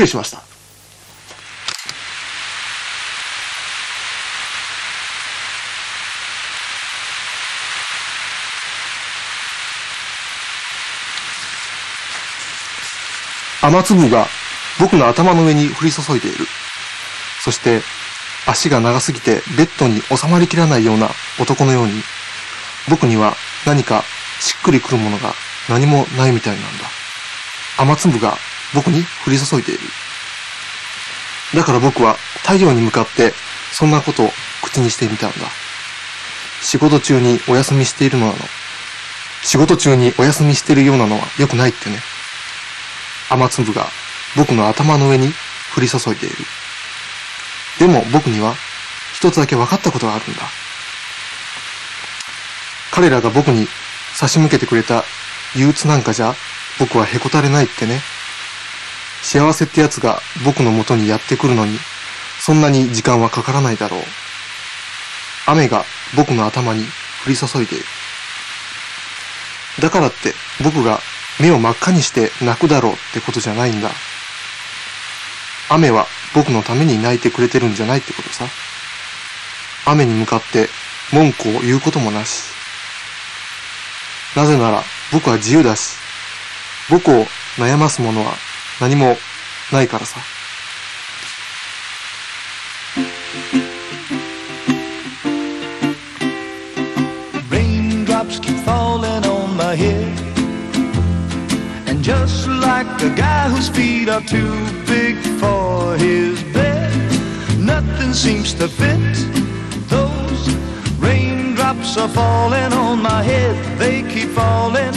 礼しました。雨粒が僕の頭の上に降り注いでいる。そして足が長すぎてベッドに収まりきらないような男のように僕には何かしっくりくるものが何もないみたいなんだ。雨粒が僕に降り注いでいる。だから僕は太陽に向かってそんなことを口にしてみたんだ。仕事中にお休みしているのなの。仕事中にお休みしているようなのは良くないってね。雨粒が僕の頭の上に降り注いでいる。でも僕には一つだけ分かったことがあるんだ。彼らが僕に差し向けてくれた憂鬱なんかじゃ僕はへこたれないってね。幸せってやつが僕の元にやってくるのにそんなに時間はかからないだろう。雨が僕の頭に降り注いでいる。だからって僕が目を真っ赤にして泣くだろうってことじゃないんだ。雨は僕のために泣いてくれてるんじゃないってことさ。雨に向かって文句を言うこともなし。なぜなら僕は自由だし、僕を悩ますものは何もないからさ。Raindrops keep falling on my head. And just like a guy whose feet are too big for his bed, nothing seems to fit. Those raindrops are falling on my head, they keep falling.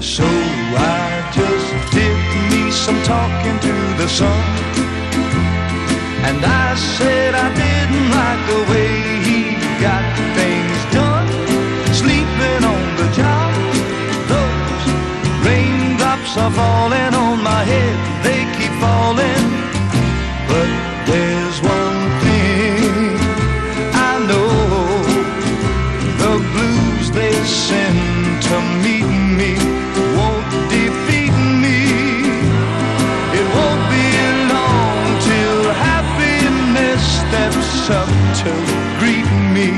So I just did some talking to the sun. And I said I didn't like the way to greet me.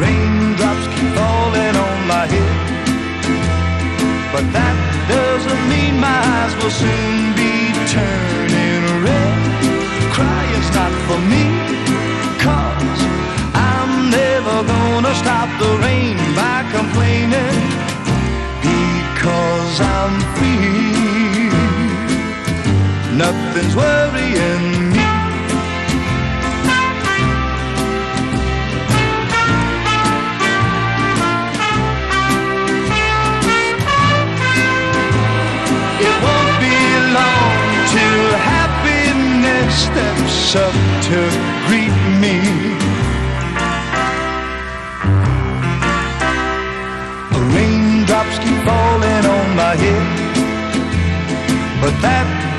Raindrops keep falling on my head, but that doesn't mean my eyes will soon be turning red. Crying's not for me, cause I'm never gonna stop the rain Nothing's worrying me. It won't be long till happiness steps up to greet me. Raindrops keep falling on my head, but that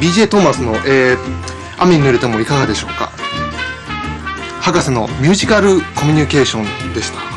BJ トーマスの、えー、雨に濡れてもいかがでしょうか？博士のミュージカルコミュニケーションでした。